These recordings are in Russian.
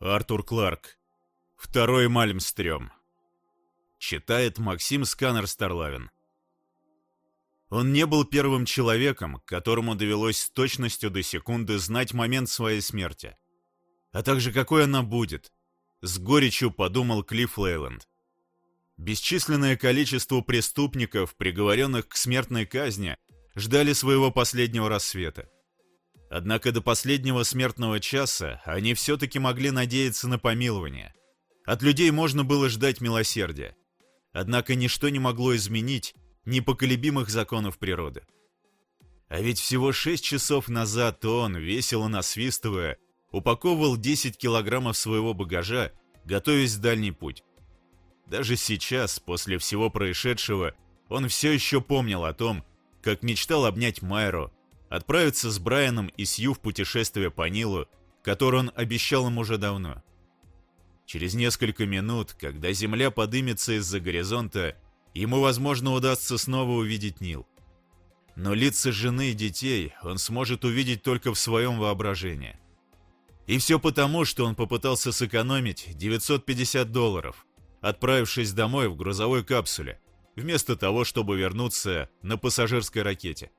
Артур Кларк. Второй Мальмстрём. Читает Максим Сканер Старлавин. Он не был первым человеком, которому довелось с точностью до секунды знать момент своей смерти. А также какой она будет. С горечью подумал Клифф Лейланд. Бесчисленное количество преступников, приговоренных к смертной казни, ждали своего последнего рассвета. Однако до последнего смертного часа они все-таки могли надеяться на помилование. От людей можно было ждать милосердия. Однако ничто не могло изменить непоколебимых законов природы. А ведь всего шесть часов назад он, весело насвистывая, упаковывал 10 килограммов своего багажа, готовясь в дальний путь. Даже сейчас, после всего происшедшего, он все еще помнил о том, как мечтал обнять Майру, отправиться с Брайаном и Сью в путешествие по Нилу, которое он обещал им уже давно. Через несколько минут, когда земля подымется из-за горизонта, ему, возможно, удастся снова увидеть Нил. Но лица жены и детей он сможет увидеть только в своем воображении. И все потому, что он попытался сэкономить 950 долларов, отправившись домой в грузовой капсуле, вместо того, чтобы вернуться на пассажирской ракете.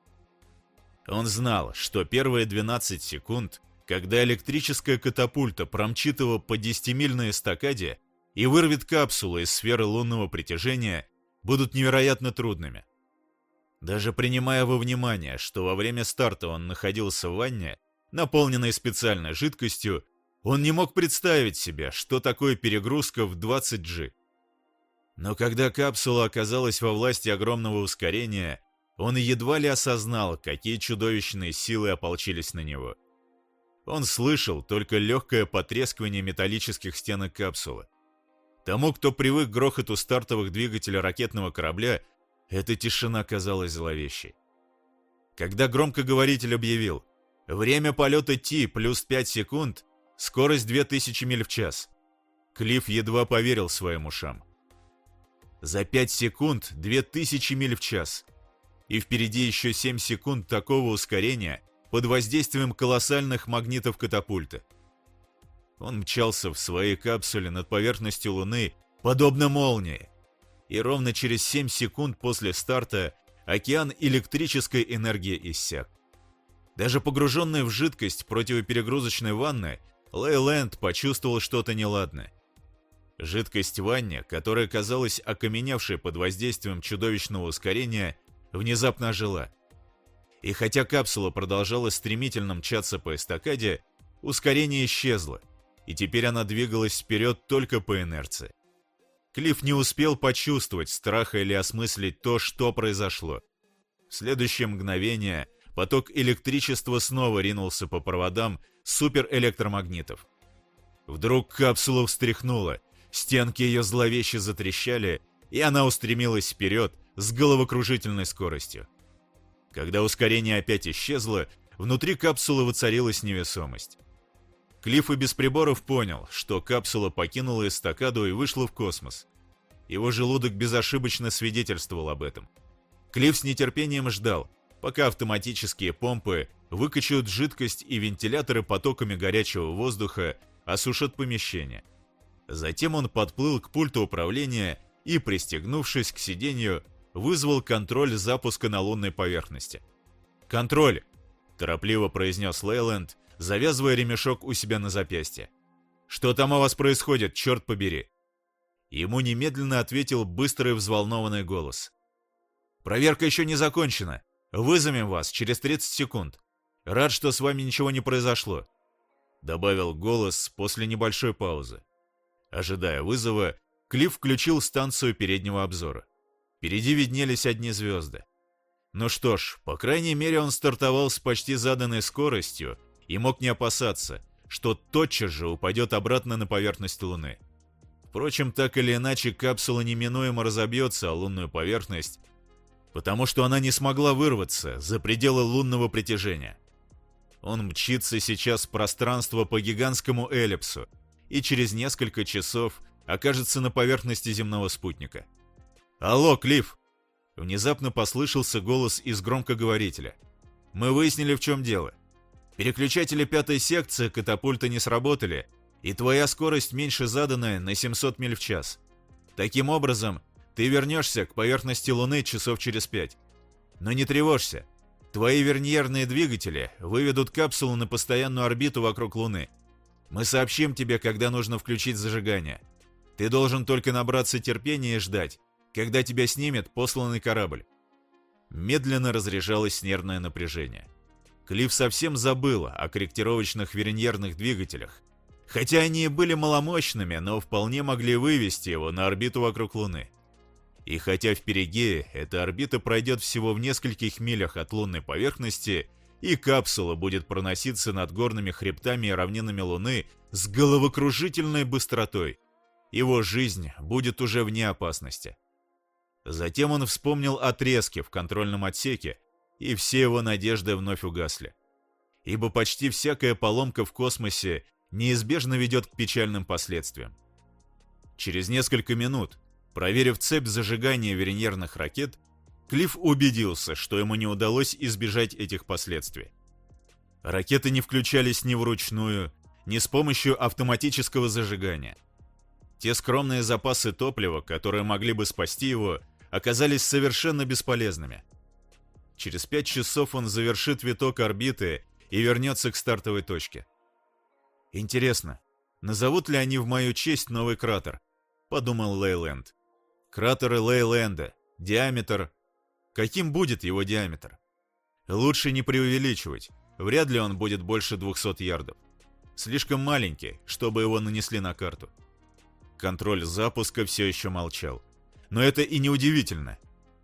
Он знал, что первые 12 секунд, когда электрическая катапульта промчит его по 10-мильной эстакаде и вырвет капсулу из сферы лунного притяжения, будут невероятно трудными. Даже принимая во внимание, что во время старта он находился в ванне, наполненной специальной жидкостью, он не мог представить себе, что такое перегрузка в 20G. Но когда капсула оказалась во власти огромного ускорения, он едва ли осознал, какие чудовищные силы ополчились на него. Он слышал только легкое потрескивание металлических стенок капсулы. Тому, кто привык к грохоту стартовых двигателей ракетного корабля, эта тишина казалась зловещей. Когда громкоговоритель объявил «Время полета T плюс 5 секунд, скорость 2000 миль в час», Клифф едва поверил своим ушам. За 5 секунд 2000 миль в час – и впереди еще 7 секунд такого ускорения под воздействием колоссальных магнитов катапульты. Он мчался в своей капсуле над поверхностью Луны, подобно молнии, и ровно через 7 секунд после старта океан электрической энергии иссяк. Даже погруженный в жидкость противоперегрузочной ванны, Лейленд почувствовал что-то неладное. Жидкость ванне, которая казалась окаменевшей под воздействием чудовищного ускорения, внезапно ожила. И хотя капсула продолжала стремительно мчаться по эстакаде, ускорение исчезло, и теперь она двигалась вперед только по инерции. Клифф не успел почувствовать страха или осмыслить то, что произошло. В следующее мгновение поток электричества снова ринулся по проводам суперэлектромагнитов. Вдруг капсула встряхнула, стенки ее зловеще затрещали, и она устремилась вперед, с головокружительной скоростью. Когда ускорение опять исчезло, внутри капсулы воцарилась невесомость. Клифф и без приборов понял, что капсула покинула эстакаду и вышла в космос. Его желудок безошибочно свидетельствовал об этом. Клифф с нетерпением ждал, пока автоматические помпы выкачают жидкость и вентиляторы потоками горячего воздуха осушат помещение. Затем он подплыл к пульту управления и, пристегнувшись к сиденью, вызвал контроль запуска на лунной поверхности. «Контроль!» – торопливо произнес Лейленд, завязывая ремешок у себя на запястье. «Что там у вас происходит, черт побери?» Ему немедленно ответил быстрый взволнованный голос. «Проверка еще не закончена. Вызовем вас через 30 секунд. Рад, что с вами ничего не произошло», — добавил голос после небольшой паузы. Ожидая вызова, Клифф включил станцию переднего обзора. Впереди виднелись одни звезды. Ну что ж, по крайней мере он стартовал с почти заданной скоростью и мог не опасаться, что тотчас же упадет обратно на поверхность Луны. Впрочем, так или иначе, капсула неминуемо разобьется о лунную поверхность, потому что она не смогла вырваться за пределы лунного притяжения. Он мчится сейчас в пространство по гигантскому эллипсу и через несколько часов окажется на поверхности земного спутника. «Алло, Клифф!» Внезапно послышался голос из громкоговорителя. «Мы выяснили, в чем дело. Переключатели пятой секции катапульта не сработали, и твоя скорость меньше заданная на 700 миль в час. Таким образом, ты вернешься к поверхности Луны часов через пять. Но не тревожься. Твои верньерные двигатели выведут капсулу на постоянную орбиту вокруг Луны. Мы сообщим тебе, когда нужно включить зажигание. Ты должен только набраться терпения и ждать, когда тебя снимет посланный корабль. Медленно разряжалось нервное напряжение. Клифф совсем забыл о корректировочных верньерных двигателях, хотя они и были маломощными, но вполне могли вывести его на орбиту вокруг Луны. И хотя в Перигее эта орбита пройдет всего в нескольких милях от лунной поверхности, и капсула будет проноситься над горными хребтами и равнинами Луны с головокружительной быстротой, его жизнь будет уже вне опасности. Затем он вспомнил отрезки в контрольном отсеке, и все его надежды вновь угасли. Ибо почти всякая поломка в космосе неизбежно ведет к печальным последствиям. Через несколько минут, проверив цепь зажигания вереньерных ракет, Клифф убедился, что ему не удалось избежать этих последствий. Ракеты не включались ни вручную, ни с помощью автоматического зажигания. Те скромные запасы топлива, которые могли бы спасти его, оказались совершенно бесполезными. Через пять часов он завершит виток орбиты и вернется к стартовой точке. Интересно, назовут ли они в мою честь новый кратер? Подумал Лейленд. Кратеры Лейленда. Диаметр... Каким будет его диаметр? Лучше не преувеличивать. Вряд ли он будет больше 200 ярдов. Слишком маленький, чтобы его нанесли на карту. Контроль запуска все еще молчал. Но это и не удивительно.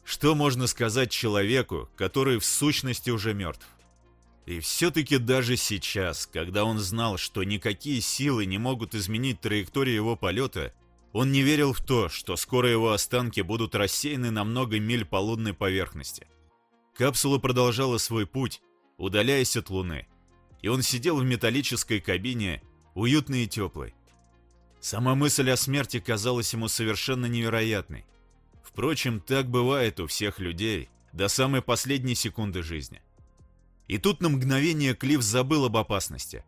Что можно сказать человеку, который в сущности уже мертв? И все-таки даже сейчас, когда он знал, что никакие силы не могут изменить траекторию его полета, он не верил в то, что скоро его останки будут рассеяны на много миль по лунной поверхности. Капсула продолжала свой путь, удаляясь от Луны, и он сидел в металлической кабине, уютной и теплой. Сама мысль о смерти казалась ему совершенно невероятной. Впрочем, так бывает у всех людей до самой последней секунды жизни. И тут на мгновение Клифф забыл об опасности.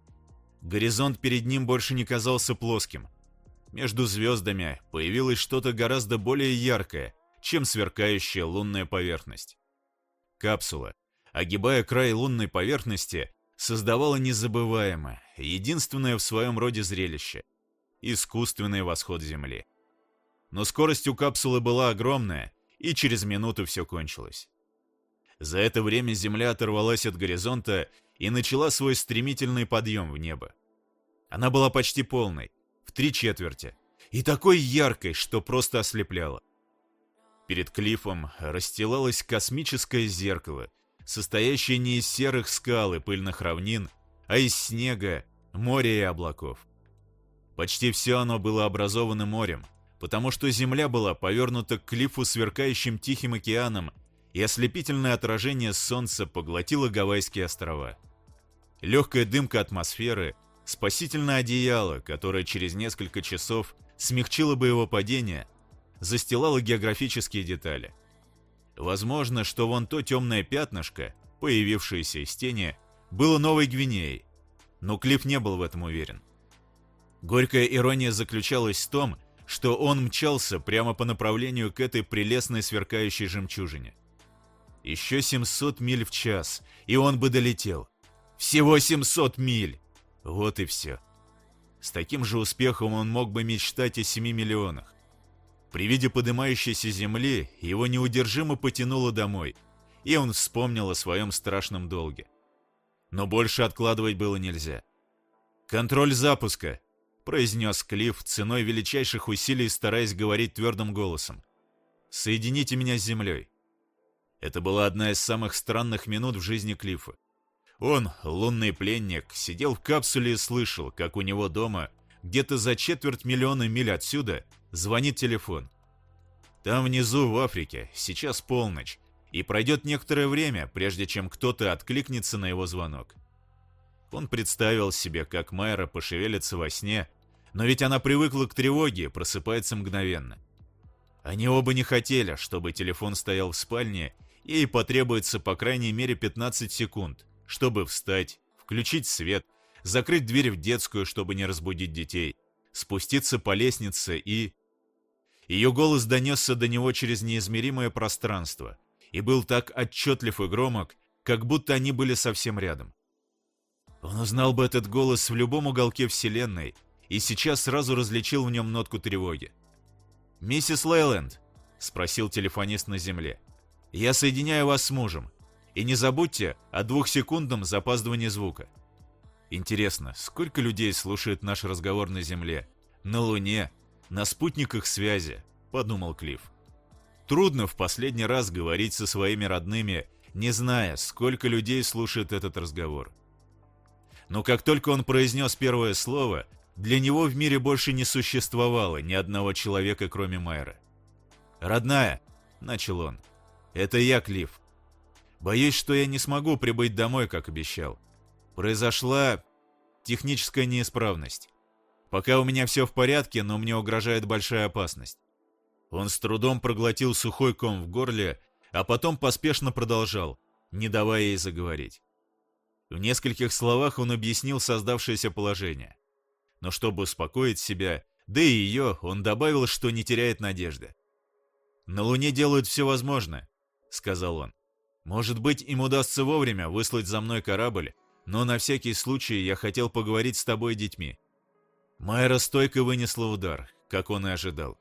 Горизонт перед ним больше не казался плоским. Между звездами появилось что-то гораздо более яркое, чем сверкающая лунная поверхность. Капсула, огибая край лунной поверхности, создавала незабываемое, единственное в своем роде зрелище – искусственный восход Земли. Но скорость у капсулы была огромная, и через минуту все кончилось. За это время Земля оторвалась от горизонта и начала свой стремительный подъем в небо. Она была почти полной, в три четверти, и такой яркой, что просто ослепляла. Перед клифом расстилалось космическое зеркало, состоящее не из серых скал и пыльных равнин, а из снега, моря и облаков. Почти все оно было образовано морем – потому что земля была повернута к клифу сверкающим Тихим океаном, и ослепительное отражение солнца поглотило Гавайские острова. Легкая дымка атмосферы, спасительное одеяло, которое через несколько часов смягчило бы его падение, застилало географические детали. Возможно, что вон то темное пятнышко, появившееся из тени, было Новой Гвинеей, но Клифф не был в этом уверен. Горькая ирония заключалась в том, что он мчался прямо по направлению к этой прелестной сверкающей жемчужине. Еще 700 миль в час, и он бы долетел. Всего 700 миль! Вот и все. С таким же успехом он мог бы мечтать о 7 миллионах. При виде поднимающейся земли его неудержимо потянуло домой, и он вспомнил о своем страшном долге. Но больше откладывать было нельзя. «Контроль запуска!» Произнес Клифф ценой величайших усилий, стараясь говорить твердым голосом. «Соедините меня с землей». Это была одна из самых странных минут в жизни Клиффа. Он, лунный пленник, сидел в капсуле и слышал, как у него дома, где-то за четверть миллиона миль отсюда, звонит телефон. Там внизу, в Африке, сейчас полночь, и пройдет некоторое время, прежде чем кто-то откликнется на его звонок. Он представил себе, как Майра пошевелится во сне но ведь она привыкла к тревоге, просыпается мгновенно. Они оба не хотели, чтобы телефон стоял в спальне, и ей потребуется по крайней мере 15 секунд, чтобы встать, включить свет, закрыть дверь в детскую, чтобы не разбудить детей, спуститься по лестнице и... Ее голос донесся до него через неизмеримое пространство и был так отчетлив и громок, как будто они были совсем рядом. Он узнал бы этот голос в любом уголке Вселенной и сейчас сразу различил в нем нотку тревоги. «Миссис Лейленд», — спросил телефонист на земле, — «я соединяю вас с мужем. И не забудьте о двухсекундном запаздывании звука». Интересно, сколько людей слушает наш разговор на Земле, на Луне, на спутниках связи, подумал Клифф. Трудно в последний раз говорить со своими родными, не зная, сколько людей слушает этот разговор. Но как только он произнес первое слово, для него в мире больше не существовало ни одного человека, кроме Майра. «Родная», — начал он, — «это я, Клифф. Боюсь, что я не смогу прибыть домой, как обещал. Произошла техническая неисправность. Пока у меня все в порядке, но мне угрожает большая опасность». Он с трудом проглотил сухой ком в горле, а потом поспешно продолжал, не давая ей заговорить. В нескольких словах он объяснил создавшееся положение. Но чтобы успокоить себя, да и ее, он добавил, что не теряет надежды. «На Луне делают все возможное», — сказал он. «Может быть, им удастся вовремя выслать за мной корабль, но на всякий случай я хотел поговорить с тобой и детьми». Майра стойко вынесла удар, как он и ожидал.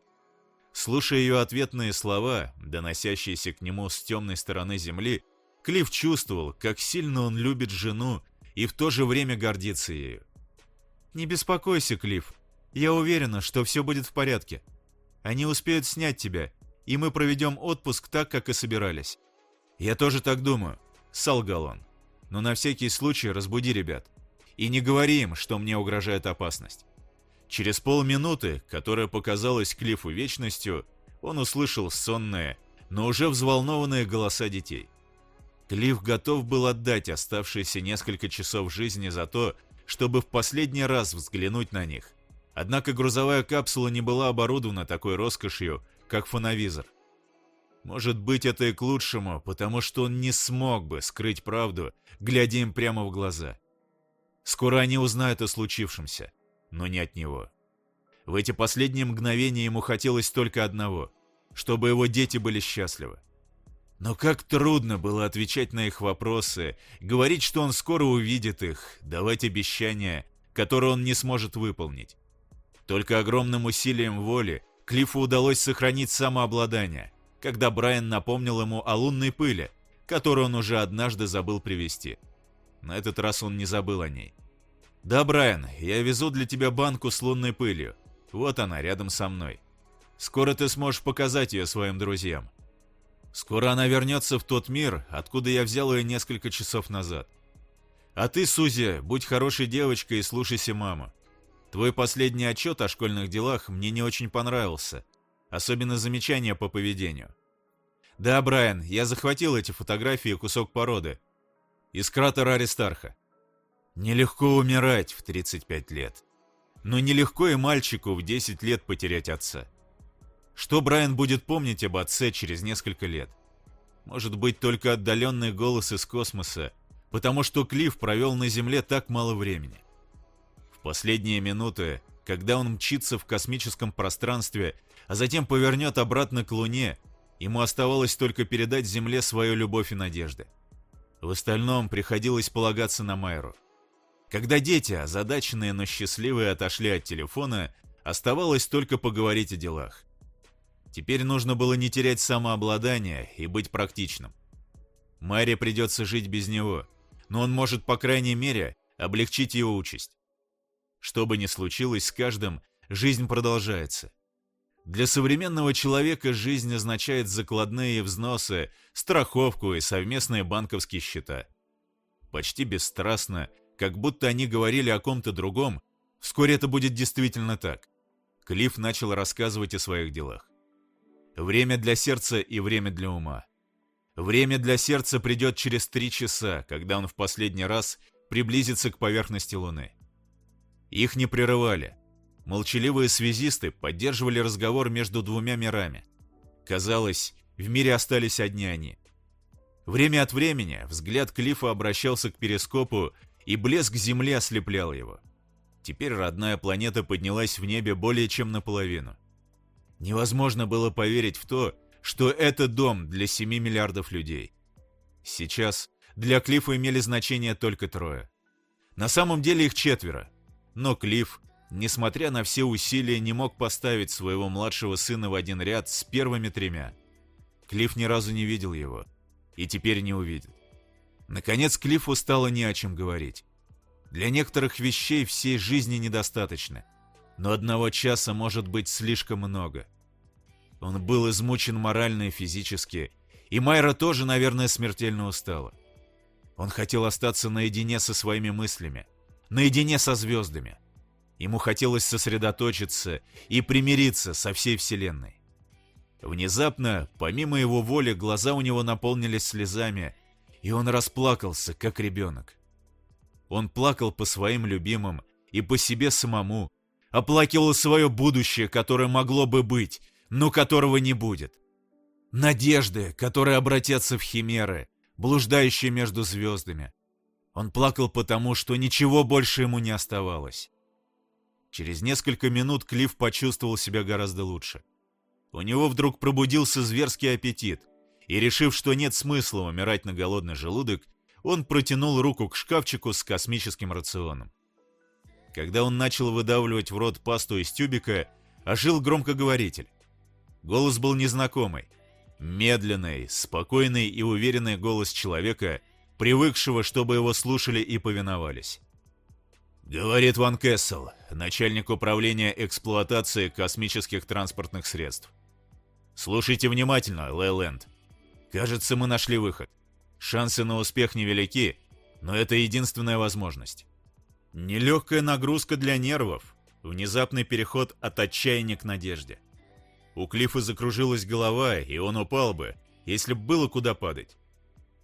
Слушая ее ответные слова, доносящиеся к нему с темной стороны Земли, Клифф чувствовал, как сильно он любит жену и в то же время гордится ею. «Не беспокойся, Клифф. Я уверена, что все будет в порядке. Они успеют снять тебя, и мы проведем отпуск так, как и собирались». «Я тоже так думаю», — солгал он. «Но на всякий случай разбуди ребят. И не говори им, что мне угрожает опасность». Через полминуты, которая показалась Клиффу вечностью, он услышал сонные, но уже взволнованные голоса детей. Клифф готов был отдать оставшиеся несколько часов жизни за то, чтобы в последний раз взглянуть на них. Однако грузовая капсула не была оборудована такой роскошью, как фоновизор. Может быть, это и к лучшему, потому что он не смог бы скрыть правду, глядя им прямо в глаза. Скоро они узнают о случившемся, но не от него. В эти последние мгновения ему хотелось только одного — чтобы его дети были счастливы. Но как трудно было отвечать на их вопросы, говорить, что он скоро увидит их, давать обещания, которые он не сможет выполнить. Только огромным усилием воли Клиффу удалось сохранить самообладание, когда Брайан напомнил ему о лунной пыли, которую он уже однажды забыл привезти. На этот раз он не забыл о ней. «Да, Брайан, я везу для тебя банку с лунной пылью. Вот она, рядом со мной. Скоро ты сможешь показать ее своим друзьям. Скоро она вернется в тот мир, откуда я взял ее несколько часов назад. А ты, Сузи, будь хорошей девочкой и слушайся маму. Твой последний отчет о школьных делах мне не очень понравился, особенно замечания по поведению. Да, Брайан, я захватил эти фотографии и кусок породы. Из кратера Аристарха. Нелегко умирать в 35 лет. Но нелегко и мальчику в 10 лет потерять отца. Что Брайан будет помнить об отце через несколько лет? Может быть, только отдаленный голос из космоса, потому что Клифф провел на Земле так мало времени. В последние минуты, когда он мчится в космическом пространстве, а затем повернет обратно к Луне, ему оставалось только передать Земле свою любовь и надежды. В остальном приходилось полагаться на Майру. Когда дети, озадаченные, но счастливые, отошли от телефона, оставалось только поговорить о делах. Теперь нужно было не терять самообладание и быть практичным. Мэри придется жить без него, но он может, по крайней мере, облегчить его участь. Что бы ни случилось с каждым, жизнь продолжается. Для современного человека жизнь означает закладные взносы, страховку и совместные банковские счета. Почти бесстрастно, как будто они говорили о ком-то другом, вскоре это будет действительно так. Клифф начал рассказывать о своих делах. Время для сердца и время для ума. Время для сердца придет через три часа, когда он в последний раз приблизится к поверхности Луны. Их не прерывали. Молчаливые связисты поддерживали разговор между двумя мирами. Казалось, в мире остались одни они. Время от времени взгляд Клифа обращался к перископу, и блеск земли ослеплял его. Теперь родная планета поднялась в небе более чем наполовину. Невозможно было поверить в то, что это дом для 7 миллиардов людей. Сейчас для Клиффа имели значение только трое. На самом деле их четверо, но Клифф, несмотря на все усилия, не мог поставить своего младшего сына в один ряд с первыми тремя. Клифф ни разу не видел его, и теперь не увидит. Наконец Клиффу стало не о чем говорить. Для некоторых вещей всей жизни недостаточно, но одного часа может быть слишком много. Он был измучен морально и физически, и Майра тоже, наверное, смертельно устала. Он хотел остаться наедине со своими мыслями, наедине со звездами. Ему хотелось сосредоточиться и примириться со всей Вселенной. Внезапно, помимо его воли, глаза у него наполнились слезами, и он расплакался, как ребенок. Он плакал по своим любимым и по себе самому, оплакивал свое будущее, которое могло бы быть, но которого не будет. Надежды, которые обратятся в химеры, блуждающие между звездами. Он плакал потому, что ничего больше ему не оставалось. Через несколько минут Клифф почувствовал себя гораздо лучше. У него вдруг пробудился зверский аппетит, и, решив, что нет смысла умирать на голодный желудок, он протянул руку к шкафчику с космическим рационом. Когда он начал выдавливать в рот пасту из тюбика, ожил громкоговоритель. Голос был незнакомый. Медленный, спокойный и уверенный голос человека, привыкшего, чтобы его слушали и повиновались. Говорит Ван Кессел, начальник управления эксплуатации космических транспортных средств. Слушайте внимательно, Лейленд. Кажется, мы нашли выход. Шансы на успех невелики, но это единственная возможность. Нелегкая нагрузка для нервов, внезапный переход от отчаяния к надежде. У Клиффа закружилась голова, и он упал бы, если бы было куда падать.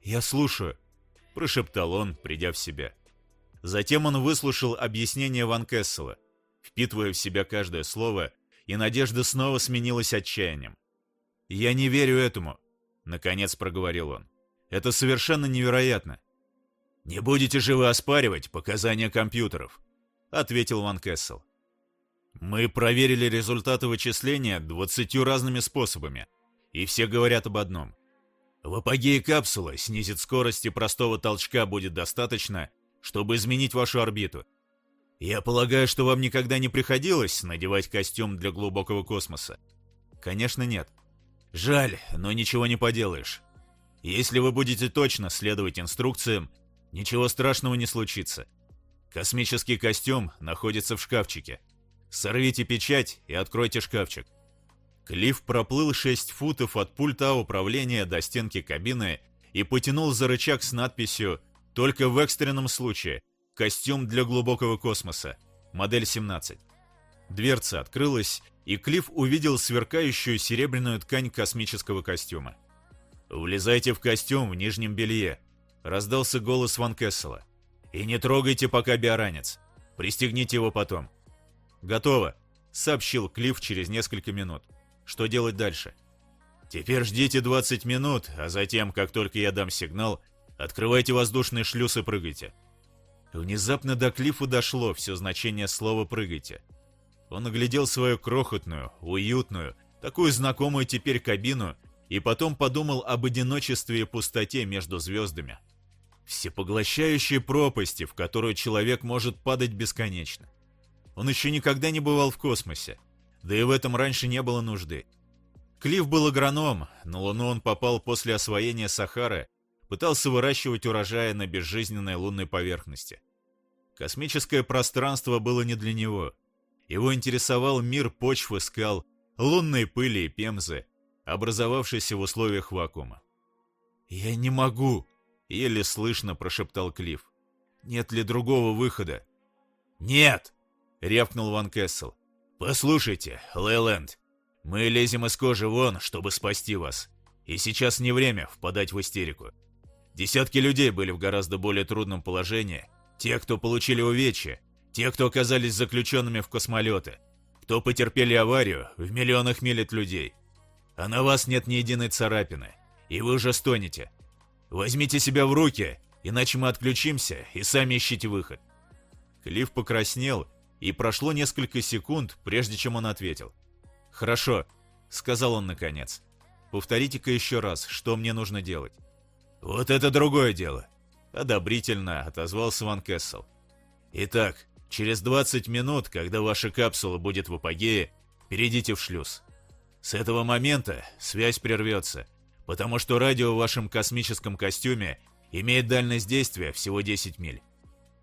«Я слушаю», — прошептал он, придя в себя. Затем он выслушал объяснение Ван Кессела, впитывая в себя каждое слово, и надежда снова сменилась отчаянием. «Я не верю этому», — наконец проговорил он. Это совершенно невероятно. «Не будете же вы оспаривать показания компьютеров», — ответил Ван Кессел. «Мы проверили результаты вычисления двадцатью разными способами, и все говорят об одном. В апогее капсулы снизит скорость и простого толчка будет достаточно, чтобы изменить вашу орбиту. Я полагаю, что вам никогда не приходилось надевать костюм для глубокого космоса? Конечно, нет. Жаль, но ничего не поделаешь. Если вы будете точно следовать инструкциям, ничего страшного не случится. Космический костюм находится в шкафчике. Сорвите печать и откройте шкафчик. Клифф проплыл 6 футов от пульта управления до стенки кабины и потянул за рычаг с надписью «Только в экстренном случае. Костюм для глубокого космоса. Модель 17». Дверца открылась, и Клифф увидел сверкающую серебряную ткань космического костюма. «Влезайте в костюм в нижнем белье», — раздался голос Ван Кессела. «И не трогайте пока биоранец. Пристегните его потом». «Готово», — сообщил Клифф через несколько минут. «Что делать дальше?» «Теперь ждите 20 минут, а затем, как только я дам сигнал, открывайте воздушный шлюз и прыгайте». Внезапно до Клиффу дошло все значение слова «прыгайте». Он оглядел свою крохотную, уютную, такую знакомую теперь кабину и потом подумал об одиночестве и пустоте между звездами. Всепоглощающей пропасти, в которую человек может падать бесконечно. Он еще никогда не бывал в космосе, да и в этом раньше не было нужды. Клифф был агроном, на Луну он попал после освоения Сахары, пытался выращивать урожаи на безжизненной лунной поверхности. Космическое пространство было не для него. Его интересовал мир почвы, скал, лунной пыли и пемзы, образовавшийся в условиях вакуума. «Я не могу!» — еле слышно прошептал Клифф. «Нет ли другого выхода?» «Нет!» — рявкнул Ван Кессел. «Послушайте, Лейленд, мы лезем из кожи вон, чтобы спасти вас. И сейчас не время впадать в истерику. Десятки людей были в гораздо более трудном положении. Те, кто получили увечья, те, кто оказались заключенными в космолеты, кто потерпели аварию, в миллионах миль от людей а на вас нет ни единой царапины, и вы уже стонете. Возьмите себя в руки Иначе мы отключимся и сами ищите выход». Клифф покраснел, и прошло несколько секунд, прежде чем он ответил. «Хорошо», — сказал он наконец. «Повторите-ка еще раз, что мне нужно делать». «Вот это другое дело», — одобрительно отозвался Ван Кессел. «Итак, через 20 минут, когда ваша капсула будет в апогее, перейдите в шлюз. С этого момента связь прервется, потому что радио в вашем космическом костюме имеет дальность действия всего 10 миль.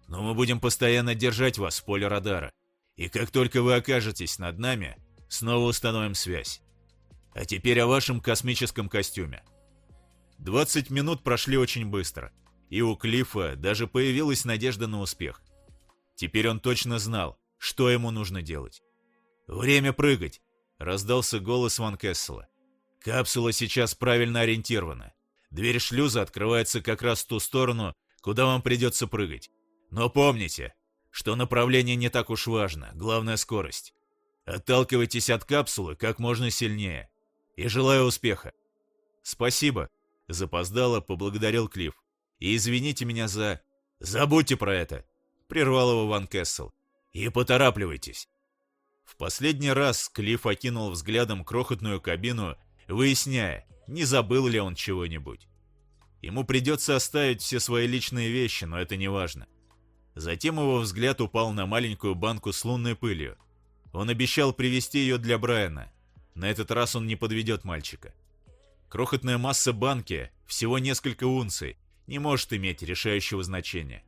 Но мы будем постоянно держать вас в поле радара, и как только вы окажетесь над нами, снова установим связь. А теперь о вашем космическом костюме. 20 минут прошли очень быстро, и у Клиффа даже появилась надежда на успех. Теперь он точно знал, что ему нужно делать. «Время прыгать!» — раздался голос Ван Кессела. «Капсула сейчас правильно ориентирована. Дверь шлюза открывается как раз в ту сторону, куда вам придется прыгать. Но помните, что направление не так уж важно, главная скорость. Отталкивайтесь от капсулы как можно сильнее. И желаю успеха. Спасибо, запоздало поблагодарил Клифф. И извините меня за... Забудьте про это, прервал его Ван Кессел. И поторапливайтесь. В последний раз Клифф окинул взглядом крохотную кабину, выясняя, не забыл ли он чего-нибудь. Ему придется оставить все свои личные вещи, но это не важно. Затем его взгляд упал на маленькую банку с лунной пылью. Он обещал привезти ее для Брайана. На этот раз он не подведет мальчика. Крохотная масса банки, всего несколько унций, не может иметь решающего значения.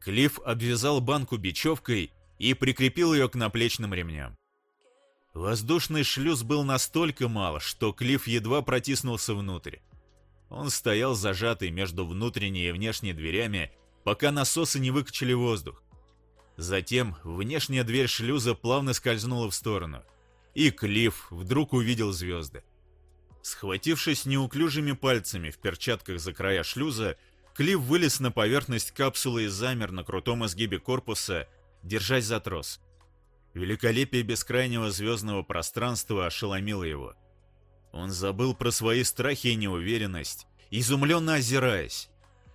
Клифф обвязал банку бечевкой и прикрепил ее к наплечным ремням. Воздушный шлюз был настолько мал, что Клифф едва протиснулся внутрь. Он стоял зажатый между внутренней и внешней дверями пока насосы не выкачали воздух. Затем внешняя дверь шлюза плавно скользнула в сторону, и Клифф вдруг увидел звезды. Схватившись неуклюжими пальцами в перчатках за края шлюза, Клифф вылез на поверхность капсулы и замер на крутом изгибе корпуса, держась за трос. Великолепие бескрайнего звездного пространства ошеломило его. Он забыл про свои страхи и неуверенность, изумленно озираясь.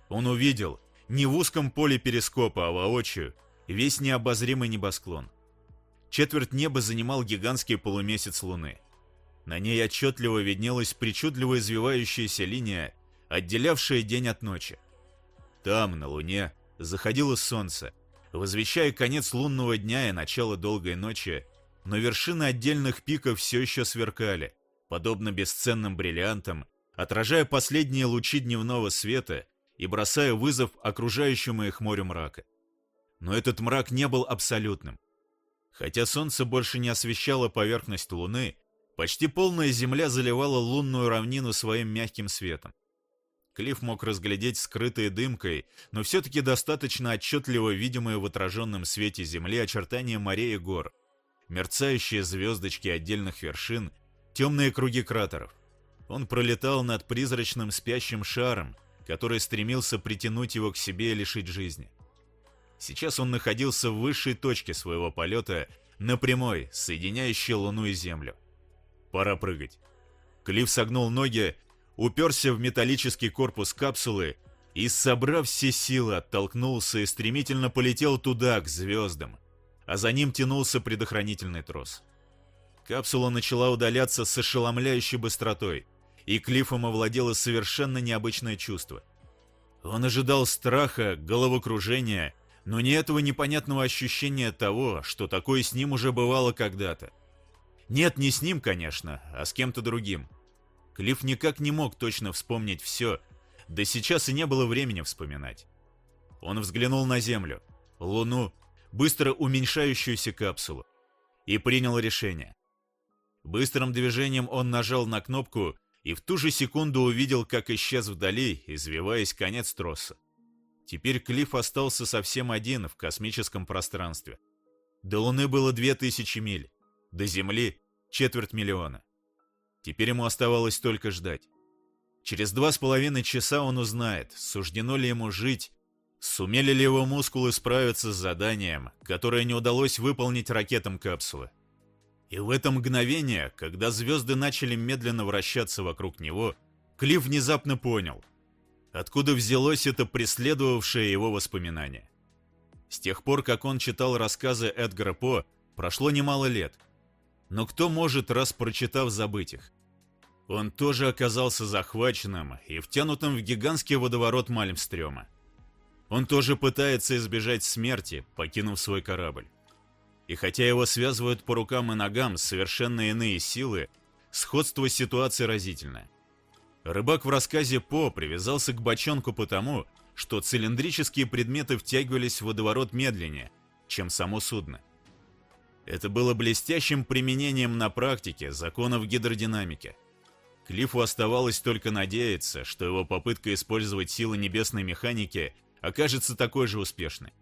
Он увидел, не в узком поле перископа, а воочию, весь необозримый небосклон. Четверть неба занимал гигантский полумесяц Луны. На ней отчетливо виднелась причудливо извивающаяся линия, отделявшая день от ночи. Там, на Луне, заходило солнце, возвещая конец лунного дня и начало долгой ночи, но вершины отдельных пиков все еще сверкали, подобно бесценным бриллиантам, отражая последние лучи дневного света и бросая вызов окружающему их морю мрака. Но этот мрак не был абсолютным. Хотя солнце больше не освещало поверхность Луны, почти полная Земля заливала лунную равнину своим мягким светом. Клифф мог разглядеть скрытые дымкой, но все-таки достаточно отчетливо видимые в отраженном свете Земли очертания морей и гор, мерцающие звездочки отдельных вершин, темные круги кратеров. Он пролетал над призрачным спящим шаром, который стремился притянуть его к себе и лишить жизни. Сейчас он находился в высшей точке своего полета, на прямой, соединяющей Луну и Землю. Пора прыгать. Клифф согнул ноги, уперся в металлический корпус капсулы и, собрав все силы, оттолкнулся и стремительно полетел туда, к звездам, а за ним тянулся предохранительный трос. Капсула начала удаляться с ошеломляющей быстротой – и Клиффом овладело совершенно необычное чувство. Он ожидал страха, головокружения, но не этого непонятного ощущения того, что такое с ним уже бывало когда-то. Нет, не с ним, конечно, а с кем-то другим. Клифф никак не мог точно вспомнить все, да сейчас и не было времени вспоминать. Он взглянул на Землю, Луну, быстро уменьшающуюся капсулу, и принял решение. Быстрым движением он нажал на кнопку, и в ту же секунду увидел, как исчез вдали, извиваясь конец троса. Теперь Клифф остался совсем один в космическом пространстве. До Луны было две тысячи миль, до Земли — четверть миллиона. Теперь ему оставалось только ждать. Через два с половиной часа он узнает, суждено ли ему жить, сумели ли его мускулы справиться с заданием, которое не удалось выполнить ракетам капсулы. И в это мгновение, когда звезды начали медленно вращаться вокруг него, Клифф внезапно понял. Откуда взялось это преследовавшее его воспоминание? С тех пор, как он читал рассказы Эдгара По, прошло немало лет. Но кто может, раз прочитав, забыть их? Он тоже оказался захваченным и втянутым в гигантский водоворот Мальмстрёма. Он тоже пытается избежать смерти, покинув свой корабль. И хотя его связывают по рукам и ногам совершенно иные силы, сходство ситуации разительное. Рыбак в рассказе По привязался к бочонку потому, что цилиндрические предметы втягивались в водоворот медленнее, чем само судно. Это было блестящим применением на практике законов гидродинамики – Клиффу оставалось только надеяться, что его попытка использовать силы небесной механики окажется такой же успешной.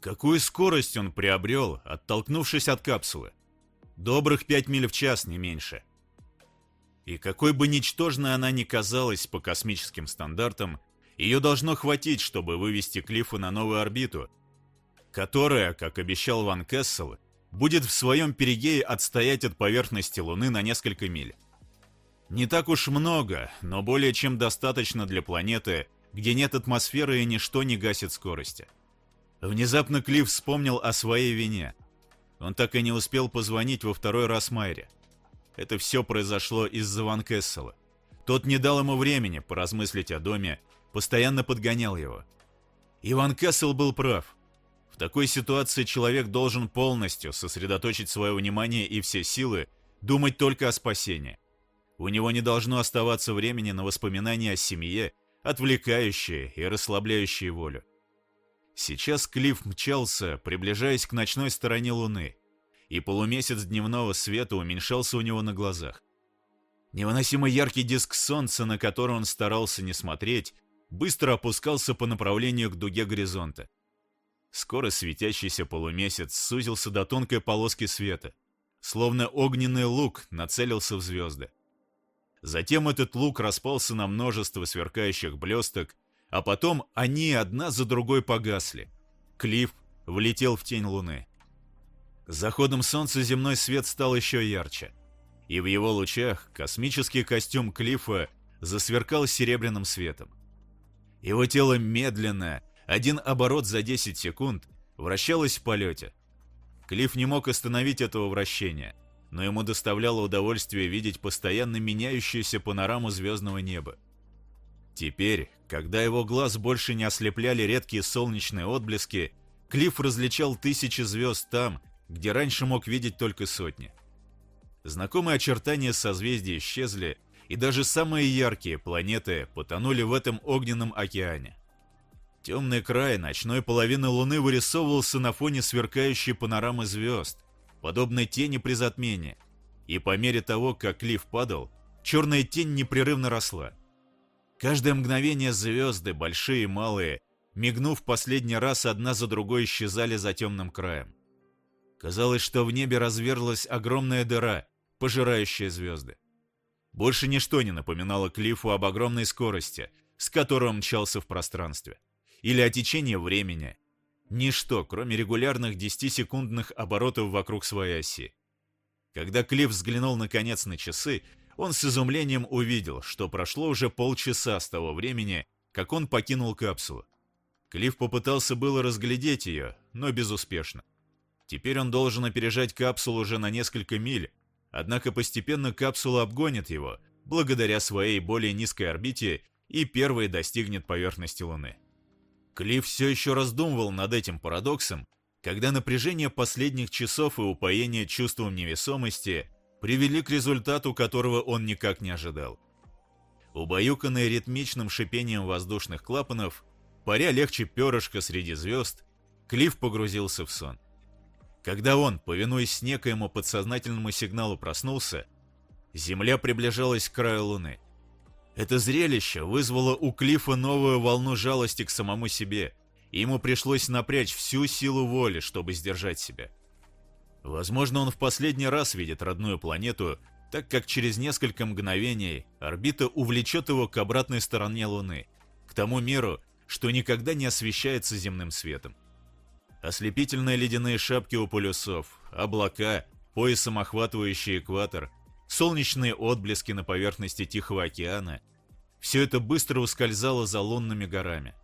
Какую скорость он приобрел, оттолкнувшись от капсулы? Добрых пять миль в час, не меньше. И какой бы ничтожной она ни казалась по космическим стандартам, ее должно хватить, чтобы вывести Клиффа на новую орбиту, которая, как обещал Ван Кессел, будет в своем перигее отстоять от поверхности Луны на несколько миль. Не так уж много, но более чем достаточно для планеты, где нет атмосферы и ничто не гасит скорости. Внезапно Клифф вспомнил о своей вине. Он так и не успел позвонить во второй раз Майре. Это все произошло из-за Ван Кессела. Тот не дал ему времени поразмыслить о доме, постоянно подгонял его. Иван Кессел был прав. В такой ситуации человек должен полностью сосредоточить свое внимание и все силы, думать только о спасении. У него не должно оставаться времени на воспоминания о семье, отвлекающие и расслабляющие волю. Сейчас Клифф мчался, приближаясь к ночной стороне Луны, и полумесяц дневного света уменьшался у него на глазах. Невыносимо яркий диск солнца, на который он старался не смотреть, быстро опускался по направлению к дуге горизонта. Скоро светящийся полумесяц сузился до тонкой полоски света, словно огненный лук нацелился в звезды. Затем этот лук распался на множество сверкающих блесток, а потом они одна за другой погасли. Клифф влетел в тень луны. С заходом солнца земной свет стал еще ярче, и в его лучах космический костюм Клиффа засверкал серебряным светом. Его тело медленно, один оборот за 10 секунд, вращалось в полете. Клифф не мог остановить этого вращения – но ему доставляло удовольствие видеть постоянно меняющуюся панораму звездного неба. Теперь, когда его глаз больше не ослепляли редкие солнечные отблески, Клифф различал тысячи звезд там, где раньше мог видеть только сотни. Знакомые очертания созвездий исчезли, и даже самые яркие планеты потонули в этом огненном океане. Темный край ночной половины Луны вырисовывался на фоне сверкающей панорамы звезд, подобной тени при затмении, и по мере того, как лиф падал, черная тень непрерывно росла. Каждое мгновение звезды, большие и малые, мигнув последний раз, одна за другой исчезали за темным краем. Казалось, что в небе разверлась огромная дыра, пожирающая звезды. Больше ничто не напоминало Клиффу об огромной скорости, с которой он мчался в пространстве, или о течении времени, Ничто, кроме регулярных 10-секундных оборотов вокруг своей оси. Когда Клифф взглянул наконец на часы, он с изумлением увидел, что прошло уже полчаса с того времени, как он покинул капсулу. Клифф попытался было разглядеть ее, но безуспешно. Теперь он должен опережать капсулу уже на несколько миль, однако постепенно капсула обгонит его, благодаря своей более низкой орбите, и первой достигнет поверхности Луны. Клифф все еще раздумывал над этим парадоксом, когда напряжение последних часов и упоение чувством невесомости привели к результату, которого он никак не ожидал. Убаюканный ритмичным шипением воздушных клапанов, паря легче перышка среди звезд, Клифф погрузился в сон. Когда он, повинуясь некоему подсознательному сигналу, проснулся, Земля приближалась к краю Луны. Это зрелище вызвало у Клифа новую волну жалости к самому себе, ему пришлось напрячь всю силу воли, чтобы сдержать себя. Возможно, он в последний раз видит родную планету, так как через несколько мгновений орбита увлечет его к обратной стороне Луны, к тому миру, что никогда не освещается земным светом. Ослепительные ледяные шапки у полюсов, облака, поясом охватывающие экватор, солнечные отблески на поверхности Тихого океана – все это быстро ускользало за лунными горами.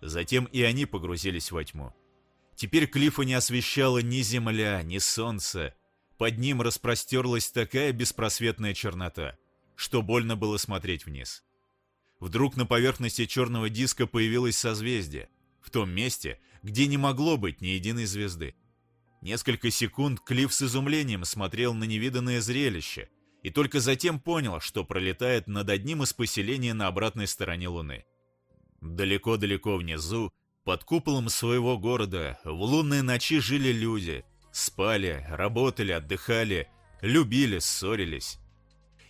Затем и они погрузились во тьму. Теперь Клиффа не освещала ни земля, ни солнце. Под ним распростерлась такая беспросветная чернота, что больно было смотреть вниз. Вдруг на поверхности черного диска появилось созвездие, в том месте, где не могло быть ни единой звезды. Несколько секунд Клифф с изумлением смотрел на невиданное зрелище и только затем понял, что пролетает над одним из поселений на обратной стороне Луны. Далеко-далеко внизу, под куполом своего города, в лунные ночи жили люди. Спали, работали, отдыхали, любили, ссорились.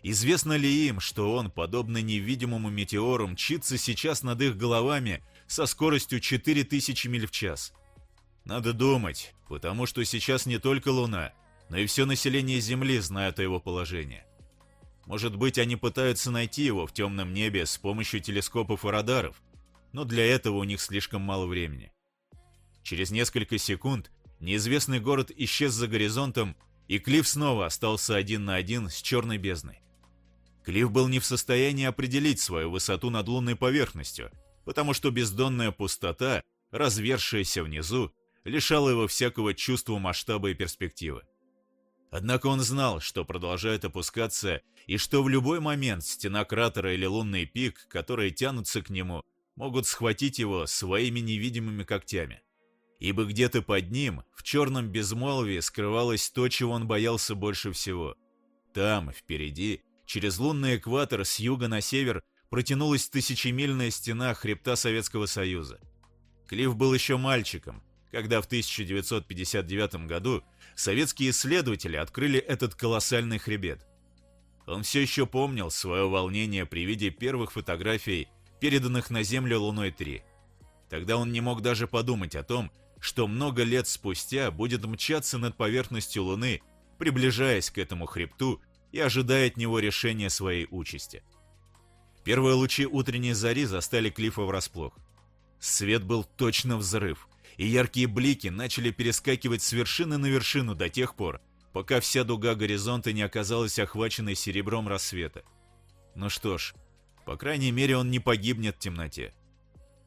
Известно ли им, что он, подобно невидимому метеору, мчится сейчас над их головами со скоростью 4000 миль в час? Надо думать, потому что сейчас не только Луна, но и все население Земли знают о его положении. Может быть, они пытаются найти его в темном небе с помощью телескопов и радаров, но для этого у них слишком мало времени. Через несколько секунд неизвестный город исчез за горизонтом, и Клифф снова остался один на один с черной бездной. Клифф был не в состоянии определить свою высоту над лунной поверхностью, потому что бездонная пустота, развершаяся внизу, лишала его всякого чувства масштаба и перспективы. Однако он знал, что продолжает опускаться, и что в любой момент стена кратера или лунный пик, которые тянутся к нему, могут схватить его своими невидимыми когтями. Ибо где-то под ним, в черном безмолвии, скрывалось то, чего он боялся больше всего. Там, впереди, через лунный экватор с юга на север, протянулась тысячемильная стена хребта Советского Союза. Клифф был еще мальчиком, когда в 1959 году советские исследователи открыли этот колоссальный хребет. Он все еще помнил свое волнение при виде первых фотографий переданных на Землю Луной-3. Тогда он не мог даже подумать о том, что много лет спустя будет мчаться над поверхностью Луны, приближаясь к этому хребту и ожидая от него решения своей участи. Первые лучи утренней зари застали Клиффа врасплох. Свет был точно взрыв, и яркие блики начали перескакивать с вершины на вершину до тех пор, пока вся дуга горизонта не оказалась охваченной серебром рассвета. Ну что ж, по крайней мере, он не погибнет в темноте.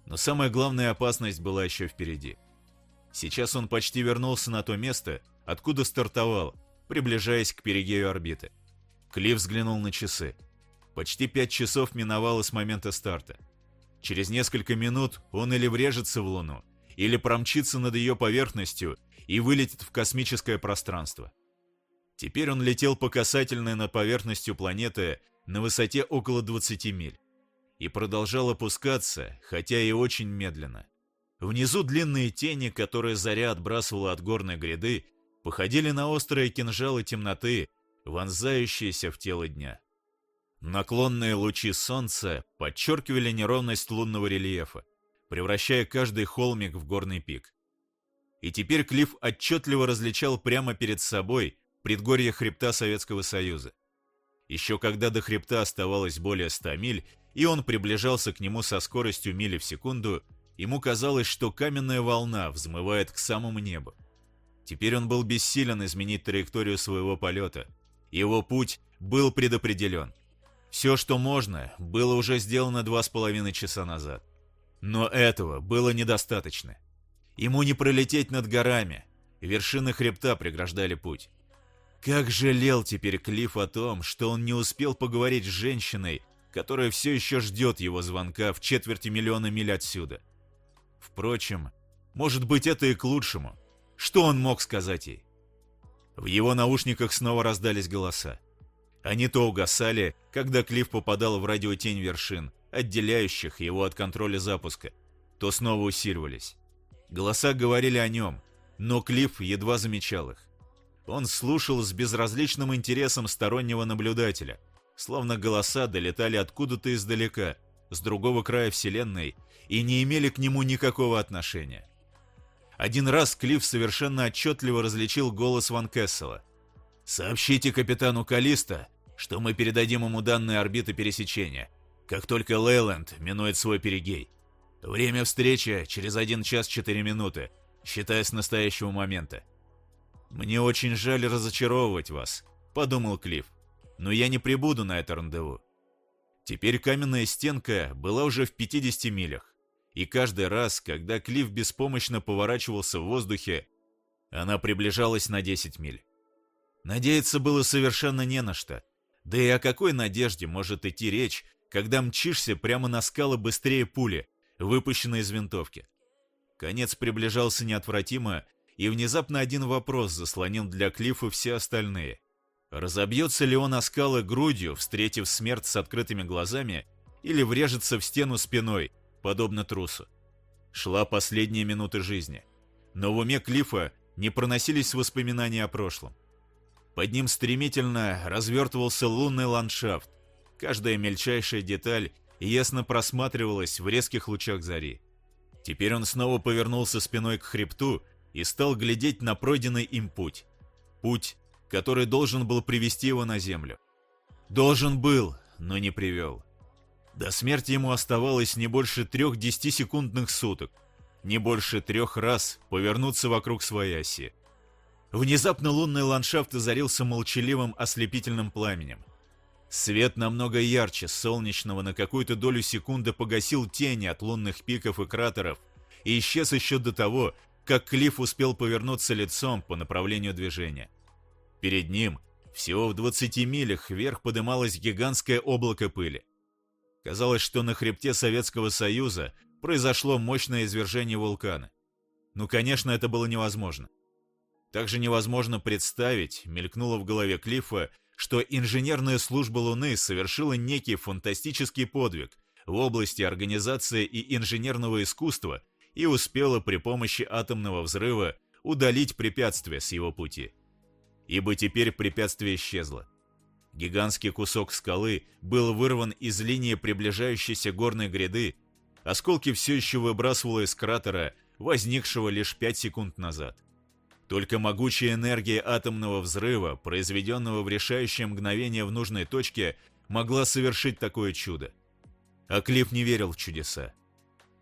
Но самая главная опасность была еще впереди. Сейчас он почти вернулся на то место, откуда стартовал, приближаясь к перигею орбиты. Клифф взглянул на часы. Почти пять часов миновало с момента старта. Через несколько минут он или врежется в Луну, или промчится над ее поверхностью и вылетит в космическое пространство. Теперь он летел по касательной над поверхностью планеты на высоте около 20 миль и продолжал опускаться, хотя и очень медленно. Внизу длинные тени, которые заря отбрасывала от горной гряды, походили на острые кинжалы темноты, вонзающиеся в тело дня. Наклонные лучи солнца подчеркивали неровность лунного рельефа, превращая каждый холмик в горный пик. И теперь Клифф отчетливо различал прямо перед собой предгорье хребта Советского Союза. Еще когда до хребта оставалось более ста миль, и он приближался к нему со скоростью мили в секунду, ему казалось, что каменная волна взмывает к самому небу. Теперь он был бессилен изменить траекторию своего полета. Его путь был предопределен. Все, что можно, было уже сделано два с половиной часа назад. Но этого было недостаточно. Ему не пролететь над горами. Вершины хребта преграждали путь. Как жалел теперь Клифф о том, что он не успел поговорить с женщиной, которая все еще ждет его звонка в четверти миллиона миль отсюда. Впрочем, может быть это и к лучшему. Что он мог сказать ей? В его наушниках снова раздались голоса. Они то угасали, когда Клифф попадал в радиотень вершин, отделяющих его от контроля запуска, то снова усиливались. Голоса говорили о нем, но Клифф едва замечал их. Он слушал с безразличным интересом стороннего наблюдателя, словно голоса долетали откуда-то издалека, с другого края Вселенной, и не имели к нему никакого отношения. Один раз Клифф совершенно отчетливо различил голос Ван Кессела. «Сообщите капитану Калиста, что мы передадим ему данные орбиты пересечения, как только Лейленд минует свой перигей. Время встречи через 1 час 4 минуты, считая с настоящего момента. «Мне очень жаль разочаровывать вас», — подумал Клифф, «но я не прибуду на это рандеву». Теперь каменная стенка была уже в 50 милях, и каждый раз, когда Клифф беспомощно поворачивался в воздухе, она приближалась на 10 миль. Надеяться было совершенно не на что. Да и о какой надежде может идти речь, когда мчишься прямо на скалы быстрее пули, выпущенной из винтовки? Конец приближался неотвратимо, и внезапно один вопрос заслонил для Клиффа все остальные. Разобьется ли он о скалы грудью, встретив смерть с открытыми глазами, или врежется в стену спиной, подобно трусу? Шла последние минуты жизни. Но в уме Клиффа не проносились воспоминания о прошлом. Под ним стремительно развертывался лунный ландшафт. Каждая мельчайшая деталь ясно просматривалась в резких лучах зари. Теперь он снова повернулся спиной к хребту и стал глядеть на пройденный им путь. Путь, который должен был привести его на землю. Должен был, но не привел. До смерти ему оставалось не больше трех десятисекундных суток, не больше трех раз повернуться вокруг своей оси. Внезапно лунный ландшафт озарился молчаливым ослепительным пламенем. Свет намного ярче солнечного на какую-то долю секунды погасил тени от лунных пиков и кратеров и исчез еще до того, как Клифф успел повернуться лицом по направлению движения. Перед ним, всего в 20 милях, вверх подымалось гигантское облако пыли. Казалось, что на хребте Советского Союза произошло мощное извержение вулкана. Ну, конечно, это было невозможно. Также невозможно представить, мелькнуло в голове Клиффа, что инженерная служба Луны совершила некий фантастический подвиг в области организации и инженерного искусства и успела при помощи атомного взрыва удалить препятствие с его пути. Ибо теперь препятствие исчезло. Гигантский кусок скалы был вырван из линии приближающейся горной гряды, осколки все еще выбрасывало из кратера, возникшего лишь 5 секунд назад. Только могучая энергия атомного взрыва, произведенного в решающее мгновение в нужной точке, могла совершить такое чудо. А Клифф не верил в чудеса.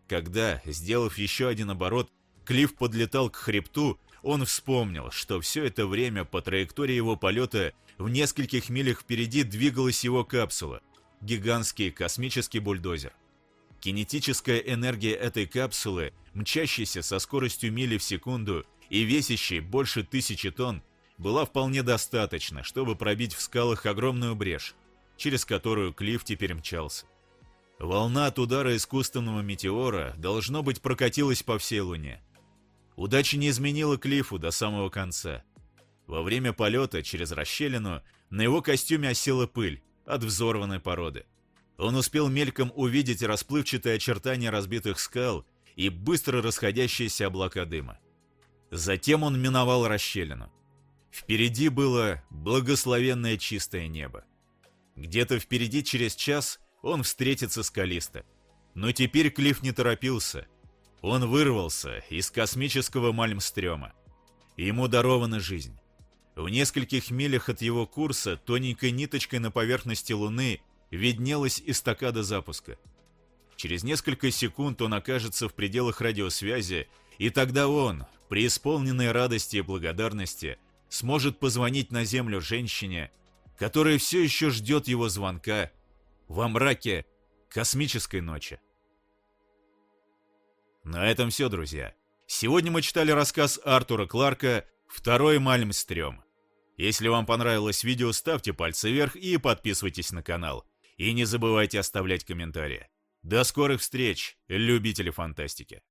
Когда, сделав еще один оборот, Клифф подлетал к хребту, он вспомнил, что все это время по траектории его полета в нескольких милях впереди двигалась его капсула – гигантский космический бульдозер. Кинетическая энергия этой капсулы, мчащейся со скоростью мили в секунду, и весящей больше тысячи тонн, была вполне достаточно, чтобы пробить в скалах огромную брешь, через которую Клифф теперь мчался. Волна от удара искусственного метеора, должно быть, прокатилась по всей Луне. Удача не изменила Клиффу до самого конца. Во время полета через расщелину на его костюме осела пыль от взорванной породы. Он успел мельком увидеть расплывчатые очертания разбитых скал и быстро расходящиеся облака дыма. Затем он миновал расщелину. Впереди было благословенное чистое небо. Где-то впереди через час он встретится с Калисто. Но теперь Клифф не торопился. Он вырвался из космического Мальмстрёма. Ему дарована жизнь. В нескольких милях от его курса тоненькой ниточкой на поверхности Луны виднелась эстакада запуска. Через несколько секунд он окажется в пределах радиосвязи, и тогда он, преисполненной радости и благодарности, сможет позвонить на землю женщине, которая все еще ждет его звонка во мраке космической ночи. На этом все, друзья. Сегодня мы читали рассказ Артура Кларка «Второй Мальмстрём». Если вам понравилось видео, ставьте пальцы вверх и подписывайтесь на канал. И не забывайте оставлять комментарии. До скорых встреч, любители фантастики!